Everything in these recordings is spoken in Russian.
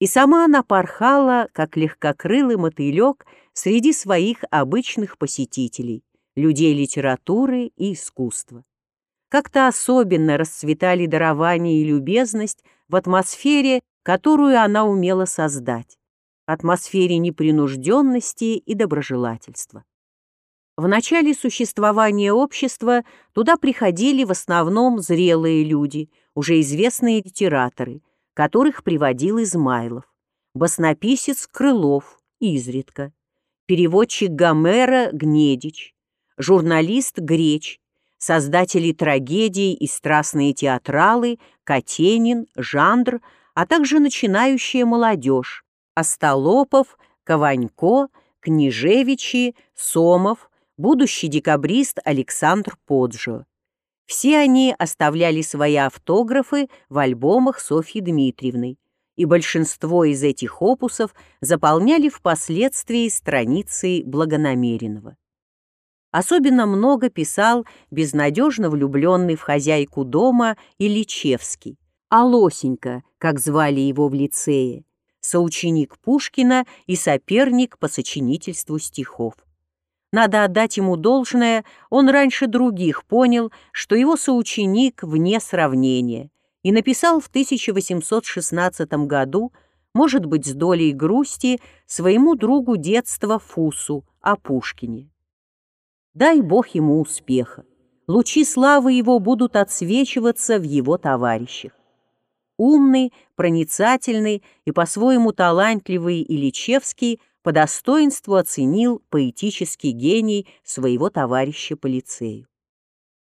И сама она порхала, как легкокрылый мотылек, среди своих обычных посетителей, людей литературы и искусства. Как-то особенно расцветали дарование и любезность в атмосфере, которую она умела создать, атмосфере непринужденности и доброжелательства. В начале существования общества туда приходили в основном зрелые люди, уже известные литераторы, которых приводил Измайлов, баснописец Крылов изредка, переводчик Гомера Гнедич, журналист Греч, создатели трагедий и страстные театралы Катенин, Жандр, а также начинающая молодежь Остолопов, Кованько, Княжевичи, Сомов, будущий декабрист Александр Поджо. Все они оставляли свои автографы в альбомах Софьи Дмитриевны, и большинство из этих опусов заполняли впоследствии страницы благонамеренного. Особенно много писал безнадежно влюбленный в хозяйку дома Ильичевский, а Лосенька, как звали его в лицее, соученик Пушкина и соперник по сочинительству стихов. Надо отдать ему должное, он раньше других понял, что его соученик вне сравнения, и написал в 1816 году, может быть, с долей грусти, своему другу детства Фусу о Пушкине. Дай Бог ему успеха. Лучи славы его будут отсвечиваться в его товарищах. Умный, проницательный и по-своему талантливый Ильичевский – по достоинству оценил поэтический гений своего товарища по лицею.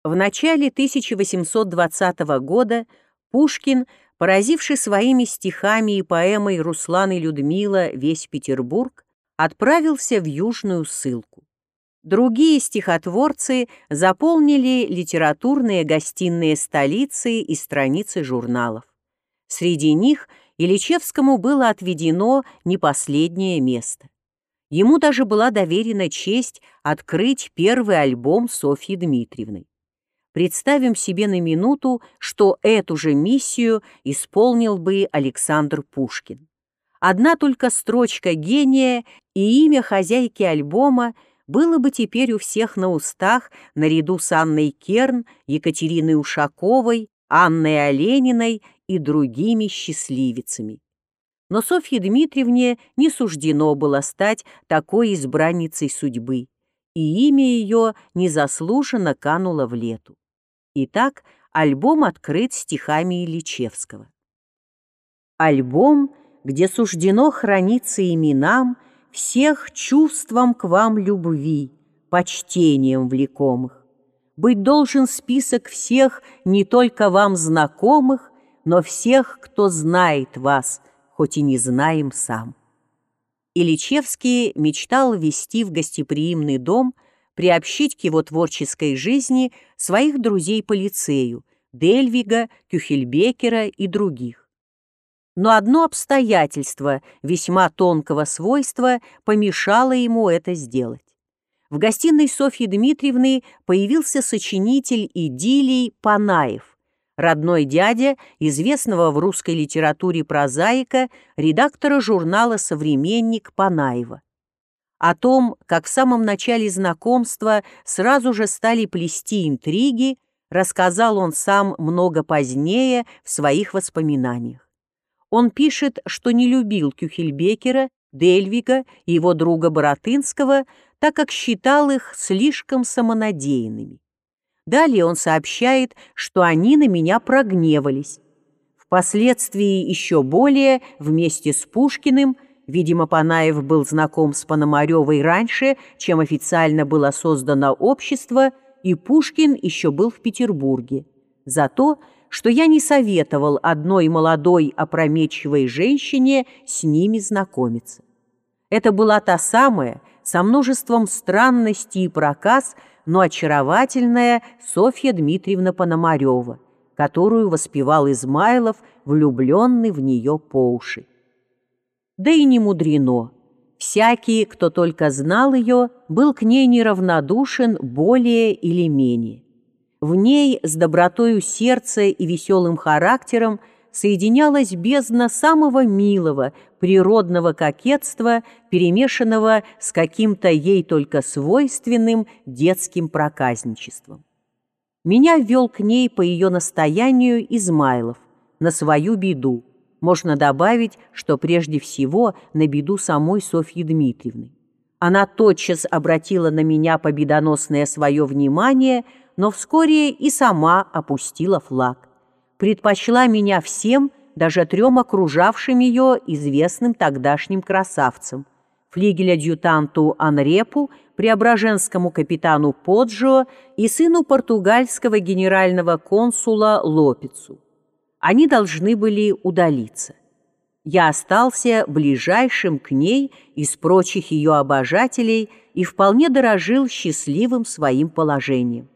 В начале 1820 года Пушкин, поразивший своими стихами и поэмой Руслан и Людмила весь Петербург, отправился в Южную ссылку. Другие стихотворцы заполнили литературные гостиные столицы и страницы журналов. Среди них – Ильичевскому было отведено не последнее место. Ему даже была доверена честь открыть первый альбом Софьи Дмитриевны. Представим себе на минуту, что эту же миссию исполнил бы Александр Пушкин. Одна только строчка гения и имя хозяйки альбома было бы теперь у всех на устах наряду с Анной Керн, Екатериной Ушаковой, Анной Олениной и другими счастливицами. Но Софье Дмитриевне не суждено было стать такой избранницей судьбы, и имя ее незаслуженно кануло в лету. Итак, альбом открыт стихами Ильичевского. Альбом, где суждено храниться именам всех чувством к вам любви, почтением влекомых. Быть должен список всех не только вам знакомых, но всех, кто знает вас, хоть и не знаем сам. Ильичевский мечтал ввести в гостеприимный дом, приобщить к его творческой жизни своих друзей по лицею, Дельвига, Кюхельбекера и других. Но одно обстоятельство весьма тонкого свойства помешало ему это сделать. В гостиной Софьи Дмитриевны появился сочинитель идиллий Панаев, родной дядя известного в русской литературе прозаика, редактора журнала «Современник» Панаева. О том, как в самом начале знакомства сразу же стали плести интриги, рассказал он сам много позднее в своих воспоминаниях. Он пишет, что не любил Кюхельбекера, Дельвига и его друга Боротынского, так как считал их слишком самонадеянными. Далее он сообщает, что они на меня прогневались. Впоследствии еще более, вместе с Пушкиным, видимо, Панаев был знаком с Пономаревой раньше, чем официально было создано общество, и Пушкин еще был в Петербурге. За то, что я не советовал одной молодой опрометчивой женщине с ними знакомиться. Это была та самая, со множеством странностей и проказ, но очаровательная Софья Дмитриевна Пономарева, которую воспевал Измайлов, влюбленный в нее по уши. Да и не мудрено. Всякий, кто только знал ее, был к ней неравнодушен более или менее. В ней с добротою сердца и веселым характером соединялась бездна самого милого, природного кокетства, перемешанного с каким-то ей только свойственным детским проказничеством. Меня ввел к ней по ее настоянию Измайлов, на свою беду. Можно добавить, что прежде всего на беду самой Софьи Дмитриевны. Она тотчас обратила на меня победоносное свое внимание, но вскоре и сама опустила флаг. Предпочла меня всем, даже трем окружавшим ее известным тогдашним красавцам. Флигель-адъютанту Анрепу, преображенскому капитану Поджио и сыну португальского генерального консула Лопицу. Они должны были удалиться я остался ближайшим к ней из прочих ее обожателей и вполне дорожил счастливым своим положением.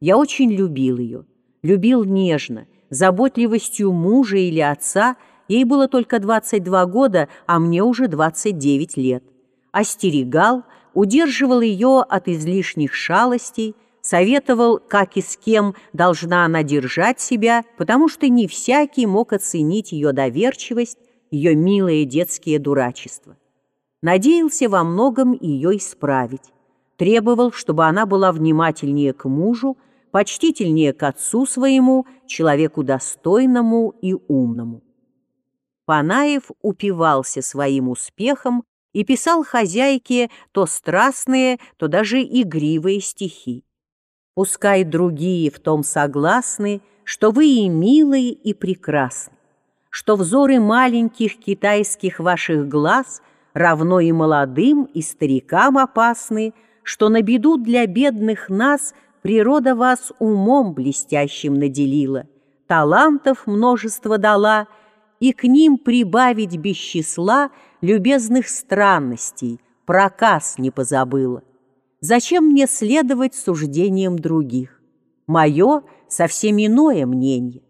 Я очень любил ее, любил нежно, заботливостью мужа или отца, ей было только 22 года, а мне уже 29 лет. Остерегал, удерживал ее от излишних шалостей, советовал, как и с кем должна она держать себя, потому что не всякий мог оценить ее доверчивость, ее милые детские дурачества. Надеялся во многом ее исправить. Требовал, чтобы она была внимательнее к мужу, почтительнее к отцу своему, человеку достойному и умному. Панаев упивался своим успехом и писал хозяйке то страстные, то даже игривые стихи. Пускай другие в том согласны, что вы и милые, и прекрасны что взоры маленьких китайских ваших глаз равно и молодым, и старикам опасны, что на беду для бедных нас природа вас умом блестящим наделила, талантов множество дала, и к ним прибавить без числа любезных странностей, проказ не позабыла. Зачем мне следовать суждениям других? Мое совсем иное мнение.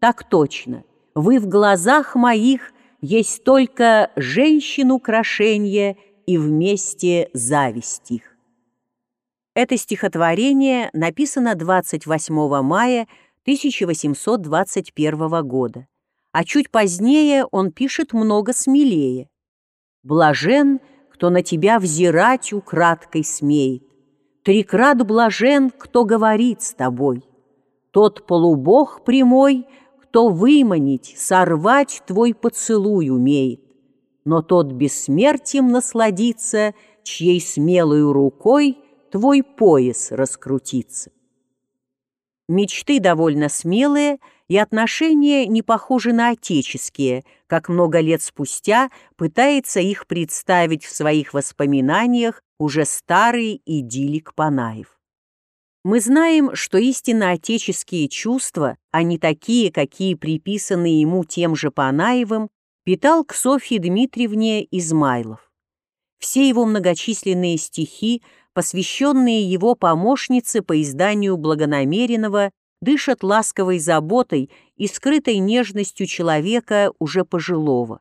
Так точно — вы в глазах моих есть только женщин украшение и вместе зависть их. Это стихотворение написано 28 мая 1821 года, а чуть позднее он пишет много смелее. «Блажен, кто на тебя взирать украдкой смеет, трекрат блажен, кто говорит с тобой. Тот полубог прямой — кто выманить, сорвать твой поцелуй умеет, но тот бессмертием насладится, чьей смелой рукой твой пояс раскрутится. Мечты довольно смелые, и отношения не похожи на отеческие, как много лет спустя пытается их представить в своих воспоминаниях уже старый идиллик Панаев. Мы знаем, что истинно отеческие чувства, а не такие, какие приписаны ему тем же Панаевым, питал к Софье Дмитриевне Измайлов. Все его многочисленные стихи, посвященные его помощнице по изданию благонамеренного, дышат ласковой заботой и скрытой нежностью человека уже пожилого.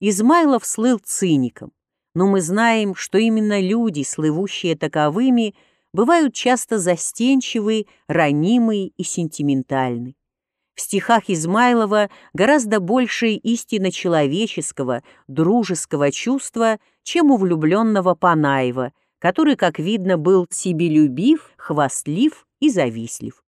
Измайлов слыл циником, но мы знаем, что именно люди, слывущие таковыми, бывают часто застенчивы, ранимы и сентиментальны. В стихах Измайлова гораздо больше истинно человеческого, дружеского чувства, чем у влюбленного Панаева, который, как видно, был себелюбив, хвастлив и завистлив.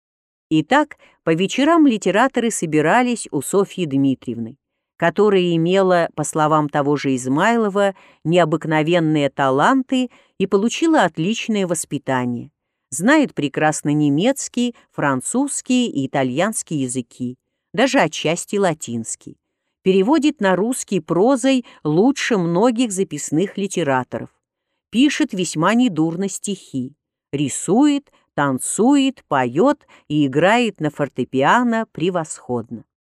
Итак, по вечерам литераторы собирались у Софьи Дмитриевны которая имела, по словам того же Измайлова, необыкновенные таланты и получила отличное воспитание. Знает прекрасно немецкий, французский и итальянский языки, даже отчасти латинский. Переводит на русский прозой лучше многих записных литераторов. Пишет весьма недурно стихи. Рисует, танцует, поет и играет на фортепиано превосходно.